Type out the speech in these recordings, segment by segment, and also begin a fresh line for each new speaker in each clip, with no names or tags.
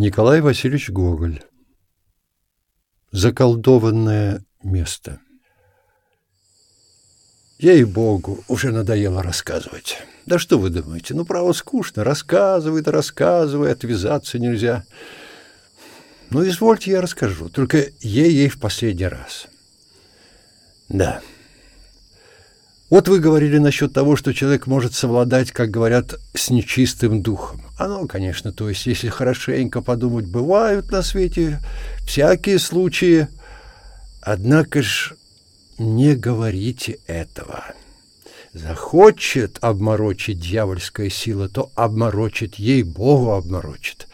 Николай Васильевич Гоголь. Заколдованное место. Ей-богу, уже надоело рассказывать. Да что вы думаете? Ну, право, скучно. Рассказывай да рассказывай, отвязаться нельзя. Ну, извольте, я расскажу. Только ей-ей в последний раз. Да. Вот вы говорили насчет того, что человек может совладать, как говорят, с нечистым духом. Оно, конечно, то есть, если хорошенько подумать, бывают на свете всякие случаи. Однако ж не говорите этого. Захочет обморочить дьявольская сила, то обморочит, ей-богу обморочит.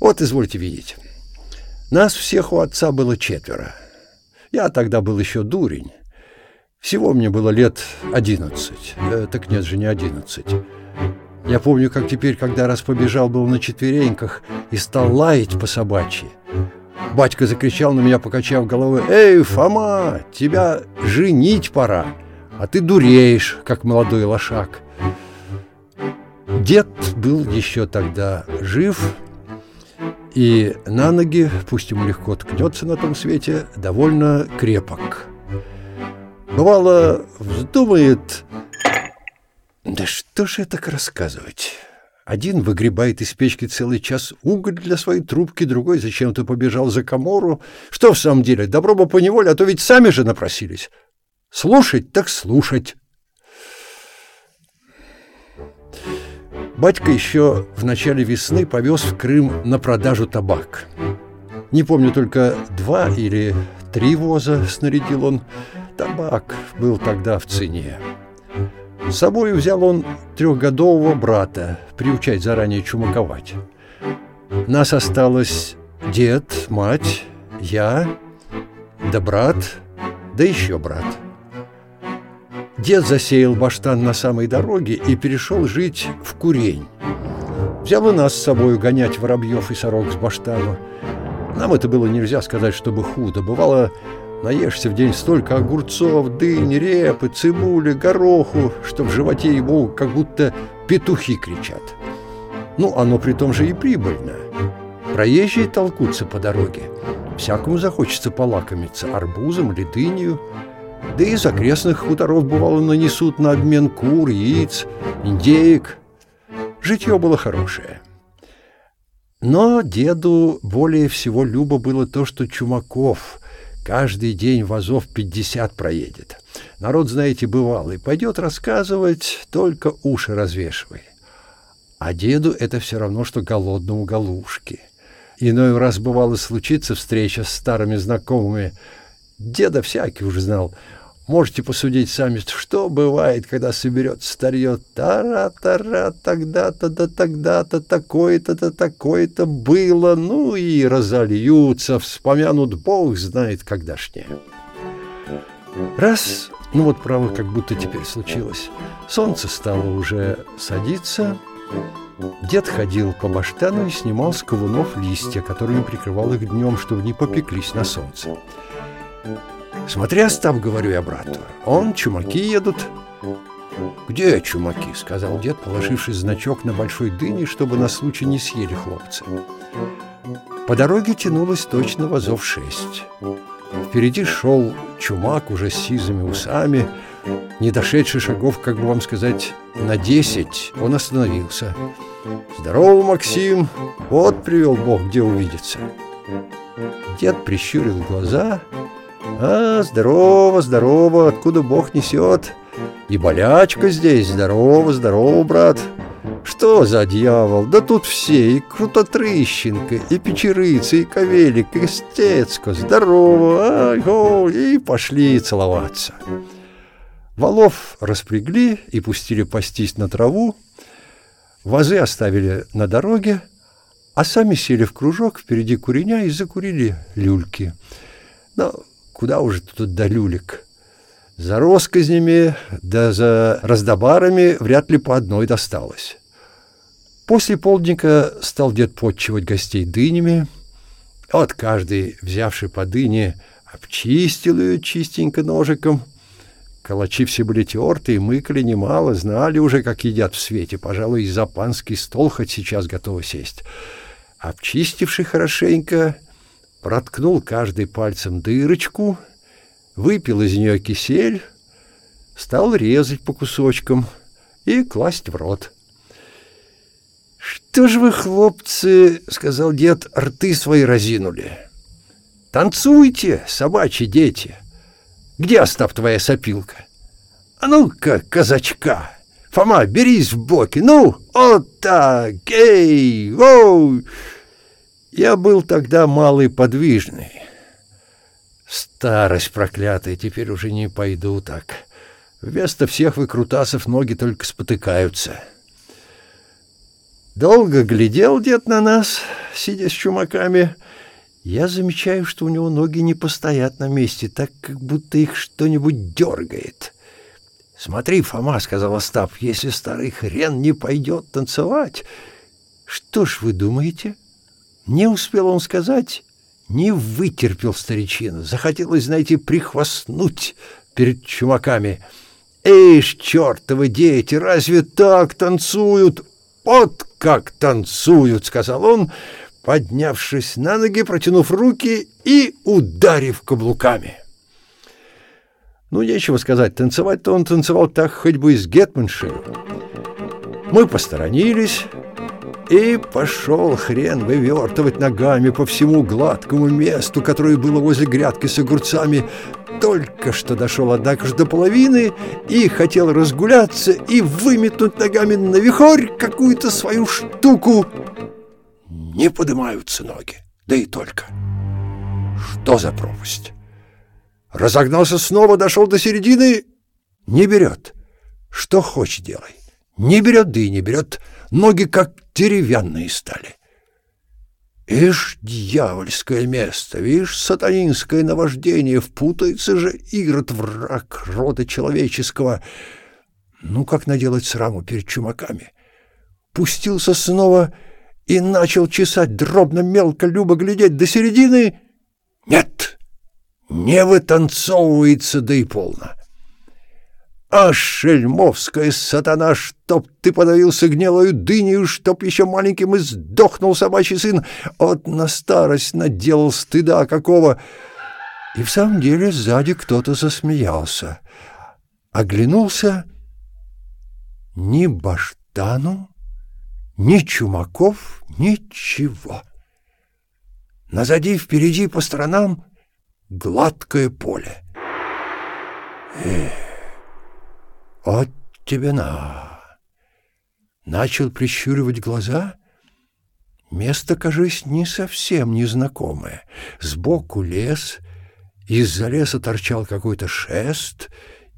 Вот, извольте видеть. Нас всех у отца было четверо. Я тогда был еще дурень. Всего мне было лет одиннадцать. Э, так нет же, не одиннадцать. Я помню, как теперь, когда раз побежал был на четвереньках и стал лаять по собачьи. Батька закричал на меня, покачав головой, «Эй, Фома, тебя женить пора, а ты дуреешь, как молодой лошак». Дед был еще тогда жив, и на ноги, пусть ему легко ткнется на том свете, довольно крепок. Бывало, вздумает... Да что же так рассказывать? Один выгребает из печки целый час уголь для своей трубки, другой зачем-то побежал за комору. Что в самом деле, добро бы поневоле, а то ведь сами же напросились. Слушать так слушать. Батька еще в начале весны повез в Крым на продажу табак. Не помню, только два или три воза снарядил он. Табак был тогда в цене. С собой взял он трехгодового брата, приучать заранее чумаковать. Нас осталось дед, мать, я, да брат, да еще брат. Дед засеял баштан на самой дороге и перешел жить в Курень. Взял и нас с собой гонять воробьев и сорок с баштану. Нам это было нельзя сказать, чтобы худо. Бывало, Наешься в день столько огурцов, дынь, репы, цибули, гороху, что в животе его как будто петухи кричат. Ну, оно при том же и прибыльно. Проезжие толкутся по дороге. Всякому захочется полакомиться арбузом или дынью. Да и из окрестных хуторов, бывало, нанесут на обмен кур, яиц, индеек. Житье было хорошее. Но деду более всего любо было то, что Чумаков — Каждый день вазов пятьдесят проедет. Народ, знаете, бывалый. Пойдет рассказывать, только уши развешивай. А деду это все равно, что голодному галушке. Иной раз бывало случиться встреча с старыми знакомыми. Деда всякий уже знал — Можете посудить сами, что бывает, когда соберет старье. Тара-тара, тогда-то, да тогда-то, такое-то, да такое-то было. Ну и разольются, вспомянут Бог знает когда-шнее. Раз, ну вот право, как будто теперь случилось. Солнце стало уже садиться. Дед ходил по баштану и снимал с ковунов листья, которыми прикрывал их днем, чтобы не попеклись на солнце. Смотри, Остап, говорю я брату, он, чумаки едут. Где чумаки? Сказал дед, положивший значок на большой дыне, чтобы на случай не съели хлопцы. По дороге тянулось точно вазов шесть. Впереди шел чумак уже с сизыми усами. Не дошедший шагов, как бы вам сказать, на десять, он остановился. «Здорово, Максим! Вот привел Бог, где увидеться!» Дед прищурил глаза а, здорово, здорово, откуда Бог несет? И болячка здесь, здорово, здорово, брат. Что за дьявол? Да тут все, и Крутотрыщенко, и Печерыца, и Ковелик, и Стецко, здорово, ай, го, и пошли целоваться. Валов распрягли и пустили пастись на траву, вазы оставили на дороге, а сами сели в кружок впереди куреня и закурили люльки. Но Куда уже тут до люлек? За росказнями да за раздобарами вряд ли по одной досталось. После полдника стал дед подчивать гостей дынями. Вот каждый, взявший по дыне, обчистил ее чистенько ножиком. Калачи все были тертые, мыкали немало, знали уже, как едят в свете. Пожалуй, и за панский стол хоть сейчас готовы сесть. Обчистивший хорошенько, проткнул каждый пальцем дырочку, выпил из нее кисель, стал резать по кусочкам и класть в рот. «Что ж вы, хлопцы, — сказал дед, — рты свои разинули? Танцуйте, собачьи дети! Где, Остап, твоя сопилка? А ну-ка, казачка! Фома, берись в боки! Ну, вот так! Эй! Оу!» Я был тогда малый подвижный. Старость проклятая, теперь уже не пойду так. Вместо всех выкрутасов ноги только спотыкаются. Долго глядел дед на нас, сидя с чумаками. Я замечаю, что у него ноги не постоят на месте, так как будто их что-нибудь дергает. «Смотри, Фома», — сказал Остап, — «если старый хрен не пойдет танцевать...» «Что ж вы думаете?» Не успел он сказать, не вытерпел старичина. Захотелось, знаете, прихвастнуть перед чумаками. «Эйш, чертовы дети, разве так танцуют?» «Вот как танцуют!» — сказал он, поднявшись на ноги, протянув руки и ударив каблуками. Ну, нечего сказать, танцевать-то он танцевал так хоть бы из гетманши. Мы посторонились, и пошел хрен вывертывать ногами по всему гладкому месту, которое было возле грядки с огурцами. Только что дошел, однако же, до половины и хотел разгуляться и выметнуть ногами на вихорь какую-то свою штуку. Не поднимаются ноги, да и только. Что за пропасть? Разогнался снова, дошел до середины, не берет. Что хочешь делай. Не берет, да и не берет. Ноги как деревянные стали. Ишь, дьявольское место, видишь, сатанинское наваждение, впутается же Ирод, враг рода человеческого. Ну, как наделать сраму перед чумаками? Пустился снова и начал чесать дробно, мелко, любо глядеть до середины. Нет, не вытанцовывается, да и полно. А шельмовская сатана, чтоб ты подавился гнилою дынею, чтоб еще маленьким и сдохнул собачий сын, от на старость наделал стыда какого. И в самом деле сзади кто-то засмеялся. Оглянулся ни Баштану, ни Чумаков, ничего. Назади впереди по сторонам гладкое поле. Эх! «От тебе на!» Начал прищуривать глаза. Место, кажись, не совсем незнакомое. Сбоку лес, из-за леса торчал какой-то шест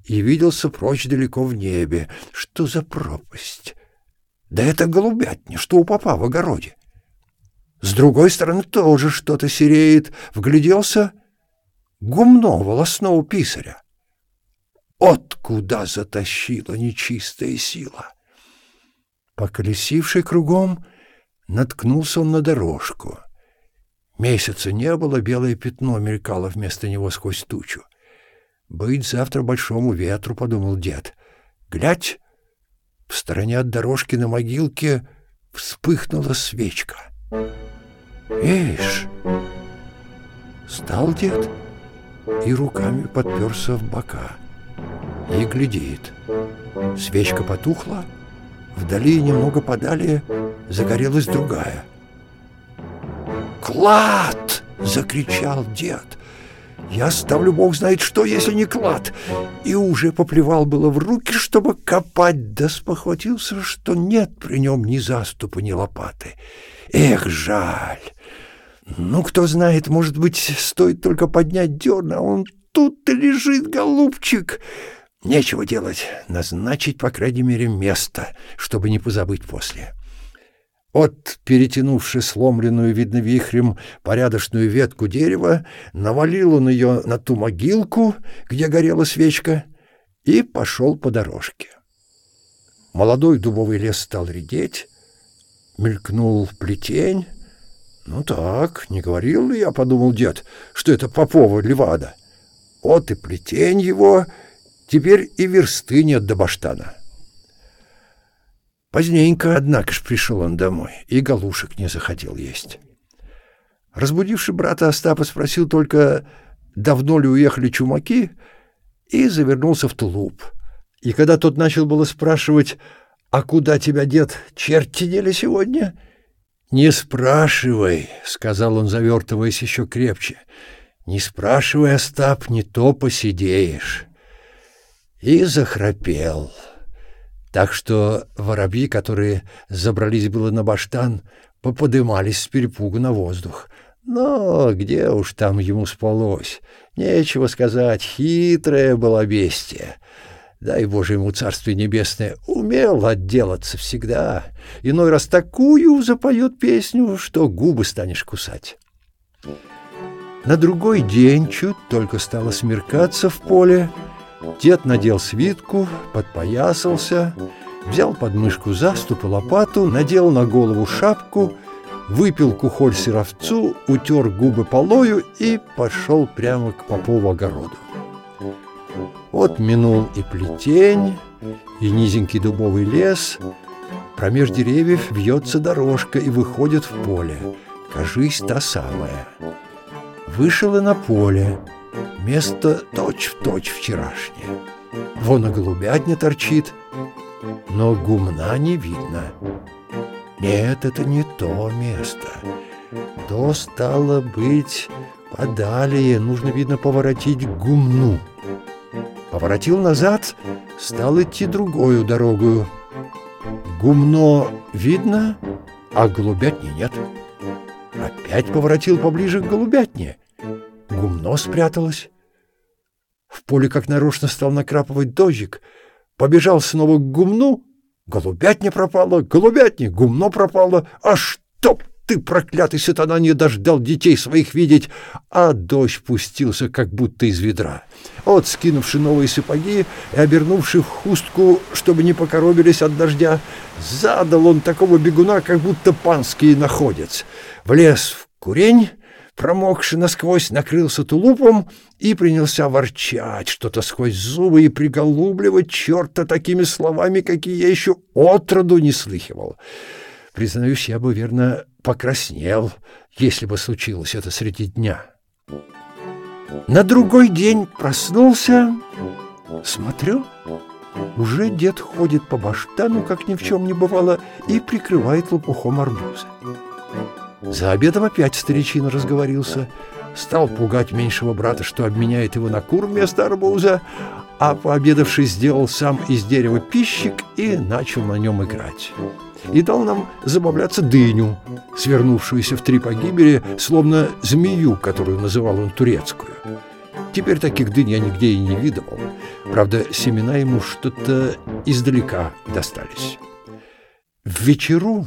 и виделся прочь далеко в небе. Что за пропасть? Да это голубятня, что у папа в огороде. С другой стороны тоже что-то сереет. Вгляделся гумно волосного писаря. Откуда затащила нечистая сила? Поколесивший кругом, наткнулся он на дорожку. Месяца не было, белое пятно мелькало вместо него сквозь тучу. «Быть завтра большому ветру», — подумал дед. «Глядь!» В стороне от дорожки на могилке вспыхнула свечка. «Ишь!» Стал дед и руками подперся в бока и глядит. Свечка потухла, вдали немного подали загорелась другая. «Клад!» — закричал дед. «Я ставлю бог знает что, если не клад!» И уже поплевал было в руки, чтобы копать, да спохватился, что нет при нем ни заступа, ни лопаты. Эх, жаль! Ну, кто знает, может быть, стоит только поднять дерн, а он тут-то лежит, голубчик!» Нечего делать, назначить, по крайней мере, место, чтобы не позабыть после. От, перетянувши сломленную, видно, вихрем, порядочную ветку дерева, навалил он ее на ту могилку, где горела свечка, и пошел по дорожке. Молодой дубовый лес стал редеть, мелькнул плетень. «Ну так, не говорил ли я, — подумал дед, — что это Попова Левада? Вот и плетень его...» Теперь и версты нет до баштана. Поздненько, однако ж, пришел он домой, и галушек не захотел есть. Разбудивший брата Остапа спросил только, давно ли уехали чумаки, и завернулся в тулуп. И когда тот начал было спрашивать, «А куда тебя, дед, черти дели сегодня?» «Не спрашивай», — сказал он, завертываясь еще крепче. «Не спрашивай, Остап, не то посидеешь». И захрапел. Так что воробьи, которые забрались было на баштан, поподымались с перепугу на воздух. Но где уж там ему спалось? Нечего сказать, хитрое было бестие. Дай Боже ему царствие небесное, умел отделаться всегда. Иной раз такую запоет песню, что губы станешь кусать. На другой день чуть только стало смеркаться в поле, Дед надел свитку, подпоясался, взял под мышку заступ и лопату, надел на голову шапку, выпил кухоль сыровцу, утер губы полою и пошел прямо к попову огороду. Вот минул и плетень, и низенький дубовый лес, промеж деревьев вьется дорожка и выходит в поле. Кажись, та самая. Вышел и на поле, Место точь-в-точь точь вчерашнее. Вон и голубятня торчит, но гумна не видно. Нет, это не то место. То стало быть подалее, нужно, видно, поворотить гумну. Поворотил назад, стал идти другую дорогу. Гумно видно, а голубятни нет. Опять поворотил поближе к голубятне — Гумно спряталось. В поле как нарочно стал накрапывать дождик. Побежал снова к гумну. Голубятня пропала, голубятня, гумно пропало. А чтоб ты, проклятый сатана, не дождал детей своих видеть, а дождь пустился, как будто из ведра. Вот, скинувши новые сапоги и обернувши хустку, чтобы не покоробились от дождя, задал он такого бегуна, как будто панский находец. Влез в курень, промокший насквозь, накрылся тулупом и принялся ворчать что-то сквозь зубы и приголубливать черта такими словами, какие я еще отроду не слыхивал. Признаюсь, я бы, верно, покраснел, если бы случилось это среди дня. На другой день проснулся, смотрю, уже дед ходит по баштану, как ни в чем не бывало, и прикрывает лопухом арбузы. За обедом опять старичина разговорился. Стал пугать меньшего брата, что обменяет его на кур вместо арбуза, а пообедавший сделал сам из дерева пищик и начал на нем играть. И дал нам забавляться дыню, свернувшуюся в три погибели, словно змею, которую называл он турецкую. Теперь таких дынь я нигде и не видывал. Правда, семена ему что-то издалека достались. В вечеру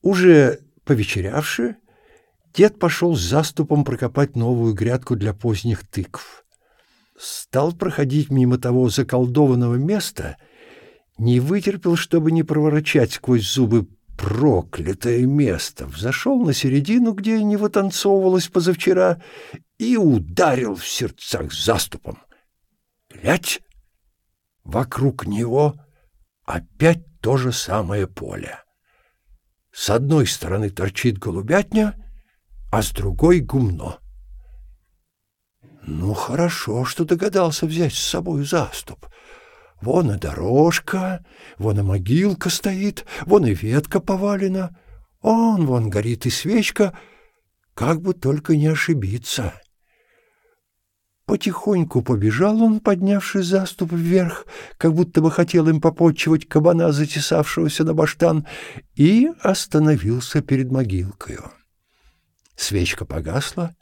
уже Повечерявши, дед пошел с заступом прокопать новую грядку для поздних тыкв. Стал проходить мимо того заколдованного места, не вытерпел, чтобы не проворачать сквозь зубы проклятое место, взошел на середину, где не вытанцовывалось позавчера, и ударил в сердцах заступом. Глядь! Вокруг него опять то же самое поле. С одной стороны торчит голубятня, а с другой — гумно. Ну, хорошо, что догадался взять с собой заступ. Вон и дорожка, вон и могилка стоит, вон и ветка повалена, он, вон горит и свечка, как бы только не ошибиться. Потихоньку побежал он, поднявший заступ вверх, как будто бы хотел им попотчевать кабана, затесавшегося на баштан, и остановился перед могилкою. Свечка погасла,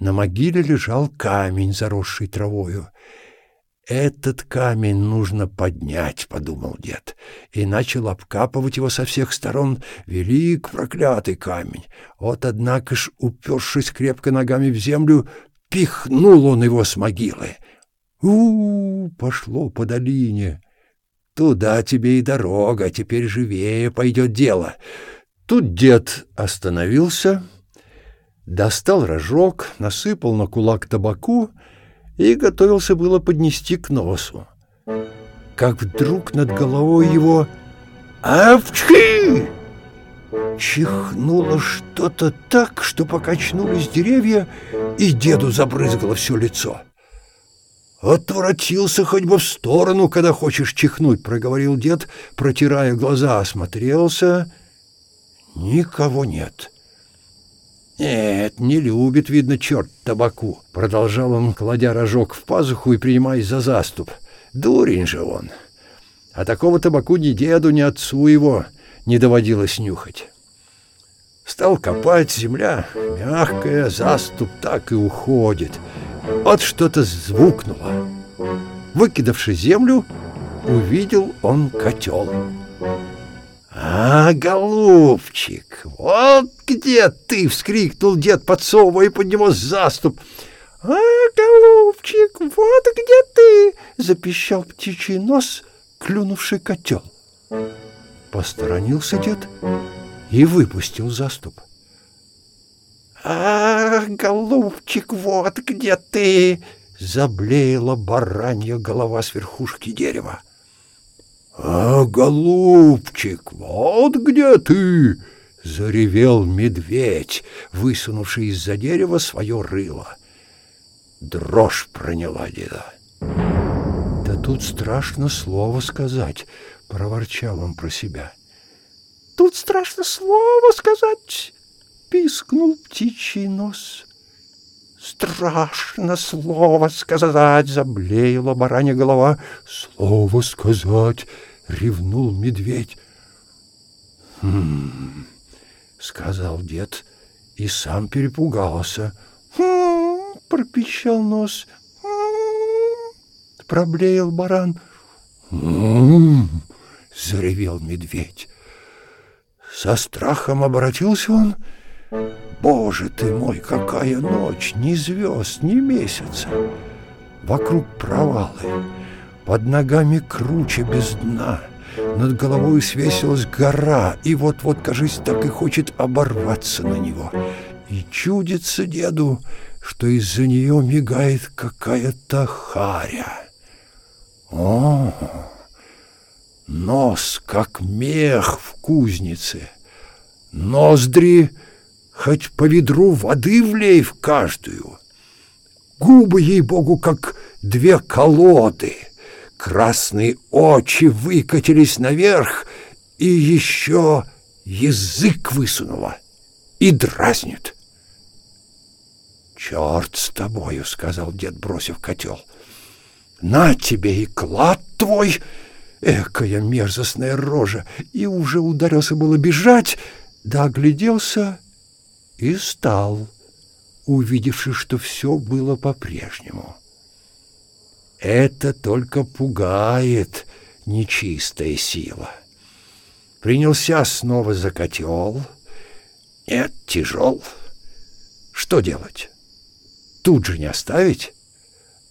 на могиле лежал камень, заросший травою. «Этот камень нужно поднять», — подумал дед, и начал обкапывать его со всех сторон. Велик проклятый камень! Вот, однако ж, упершись крепко ногами в землю, Пихнул он его с могилы. у, -у, -у пошло по долине. Туда тебе и дорога, теперь живее пойдет дело. Тут дед остановился, достал рожок, насыпал на кулак табаку и готовился было поднести к носу. Как вдруг над головой его Авчхи! Чихнуло что-то так, что покачнулись деревья, и деду забрызгало все лицо. «Отвратился хоть бы в сторону, когда хочешь чихнуть», — проговорил дед, протирая глаза, осмотрелся. «Никого нет». «Нет, не любит, видно, черт табаку», — продолжал он, кладя рожок в пазуху и принимаясь за заступ. «Дурень же он. А такого табаку ни деду, ни отцу его не доводилось нюхать». Стал копать, земля мягкая, заступ так и уходит. Вот что-то звукнуло. Выкидавши землю, увидел он котел. «А, голубчик, вот где ты!» — вскрикнул дед, подсовывая под него заступ. «А, голубчик, вот где ты!» — запищал птичий нос, клюнувший котел. Посторонился дед и выпустил заступ. «А, голубчик, вот где ты!» — заблеяла баранья голова с верхушки дерева. «А, голубчик, вот где ты!» — заревел медведь, высунувший из-за дерева свое рыло. Дрожь проняла деда. «Да тут страшно слово сказать», — проворчал он про себя. Тут страшно слово сказать, — пискнул птичий нос. Страшно слово сказать, — заблеяла баранья голова. Слово сказать, — ревнул медведь. «Хм...» — сказал дед и сам перепугался. «Хм...» — пропищал нос. «Хм...» — проблеял баран. «Хм...» — заревел медведь. Со страхом обратился он. Боже ты мой, какая ночь! Ни звезд, ни месяца! Вокруг провалы, под ногами круче без дна. Над головой свесилась гора, и вот-вот, кажись, так и хочет оборваться на него. И чудится деду, что из-за нее мигает какая-то харя. О! Нос, как мех в кузнице. Ноздри, хоть по ведру воды влей в каждую. Губы, ей-богу, как две колоды. Красные очи выкатились наверх, и еще язык высунула и дразнит. «Черт с тобою!» — сказал дед, бросив котел. «На тебе и клад твой!» Экая мерзостная рожа! И уже ударился было бежать, да огляделся и стал, увидевши, что все было по-прежнему. Это только пугает нечистая сила. Принялся снова за котел. Нет, тяжел. Что делать? Тут же не оставить?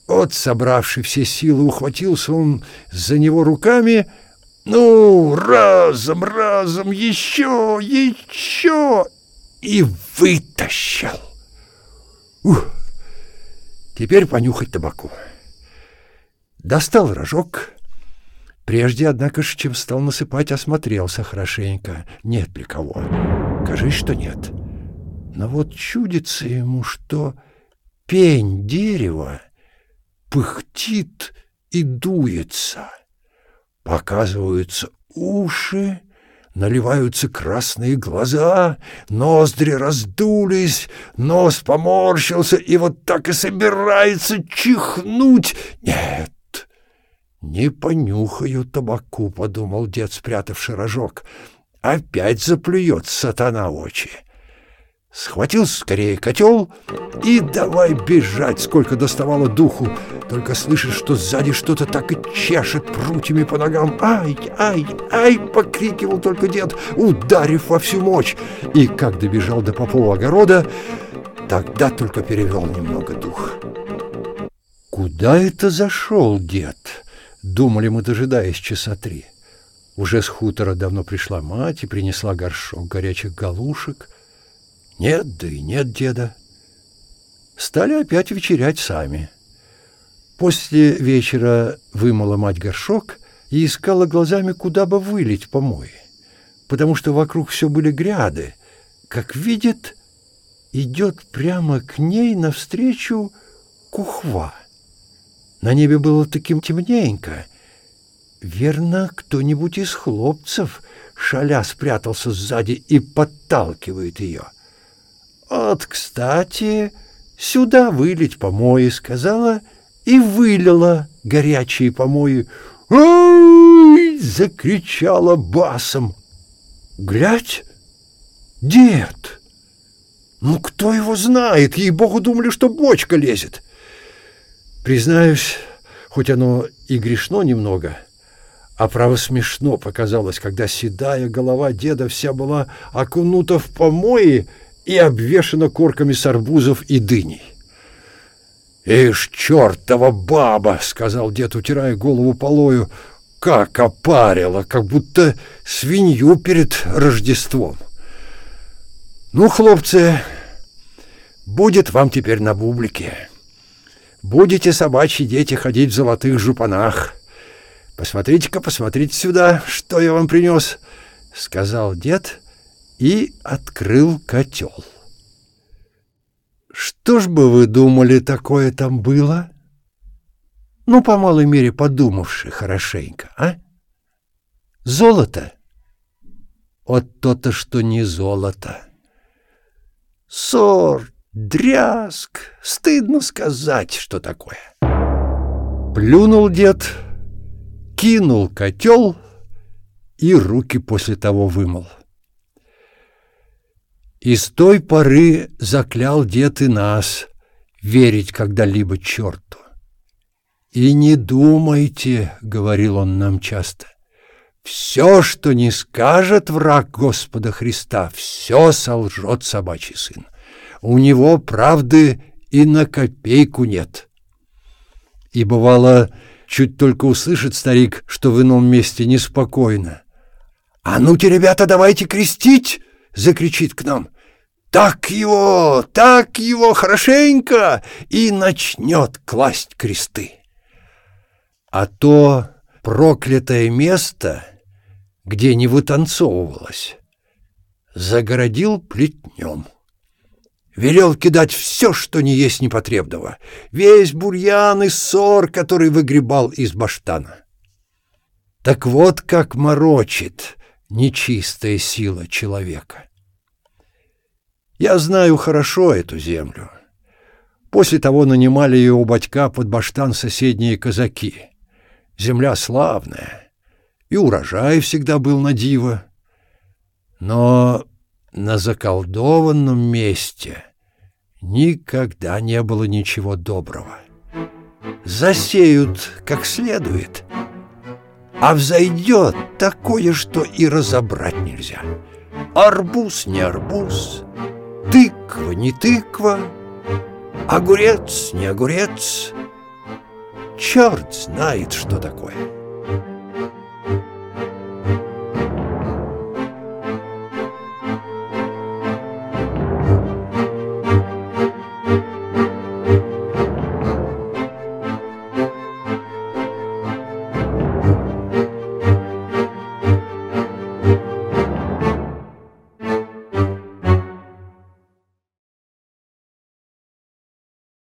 Вот, собравший все силы, ухватился он за него руками. Ну, разом, разом, еще, еще! И вытащил. Ух! Теперь понюхать табаку. Достал рожок. Прежде, однако ж, чем стал насыпать, осмотрелся хорошенько. Нет ли кого? Кажись, что нет. Но вот чудится ему, что пень дерева пыхтит и дуется. Показываются уши, наливаются красные глаза, ноздри раздулись, нос поморщился и вот так и собирается чихнуть. Нет, не понюхаю табаку, подумал дед, спрятавший рожок. Опять заплюет сатана очи схватил скорее котел и давай бежать, сколько доставало духу. Только слышишь, что сзади что-то так и чешет прутьями по ногам. «Ай, ай, ай!» — покрикивал только дед, ударив во всю мощь. И как добежал до попового огорода, тогда только перевел немного дух. «Куда это зашел дед?» — думали мы, дожидаясь часа три. Уже с хутора давно пришла мать и принесла горшок горячих галушек — нет, да и нет деда. Стали опять вечерять сами. После вечера вымыла мать горшок, и искала глазами, куда бы вылить помои, потому что вокруг все были гряды. Как видит, идет прямо к ней навстречу кухва. На небе было таким темненько. Верно, кто-нибудь из хлопцев, шаля, спрятался сзади и подталкивает ее. «Вот, кстати, сюда вылить помои», — сказала, и вылила горячие помои. «Ой!» — закричала басом. «Глядь, дед!» Ну, кто его знает? Ей-богу, думали, что бочка лезет. Признаюсь, хоть оно и грешно немного, а право смешно показалось, когда седая голова деда вся была окунута в помои и обвешана корками с арбузов и дыней. «Ишь, чертова баба!» — сказал дед, утирая голову полою. «Как опарила, как будто свинью перед Рождеством!» Ну, хлопцы, будет вам теперь на бублике. Будете, собачьи дети, ходить в золотых жупанах. Посмотрите-ка, посмотрите сюда, что я вам принес, — сказал дед и открыл котел. Что ж бы вы думали, такое там было? Ну, по малой мере, подумавши хорошенько, а? Золото? Вот то-то, что не золото. Ссор, дрязг, стыдно сказать, что такое. Плюнул дед, кинул котел и руки после того вымыл. И с той поры заклял дед и нас верить когда-либо черту. «И не думайте», — говорил он нам часто, все, что не скажет враг Господа Христа, все солжет собачий сын. У него правды и на копейку нет. И бывало, чуть только услышит старик, что в ином месте неспокойно. «А ну-те, ребята, давайте крестить!» — закричит к нам. «Так его, так его хорошенько!» и начнет класть кресты. А то проклятое место — где не вытанцовывалось, загородил плетнем. Велел кидать все, что не есть непотребного, весь бурьян и ссор, который выгребал из баштана. Так вот как морочит нечистая сила человека. Я знаю хорошо эту землю. После того нанимали ее у батька под баштан соседние казаки. Земля славная — и урожай всегда был на диво. Но на заколдованном месте никогда не было ничего доброго. Засеют как следует, а взойдет такое, что и разобрать нельзя. Арбуз не арбуз, тыква не тыква, огурец не огурец. Черт знает, что такое.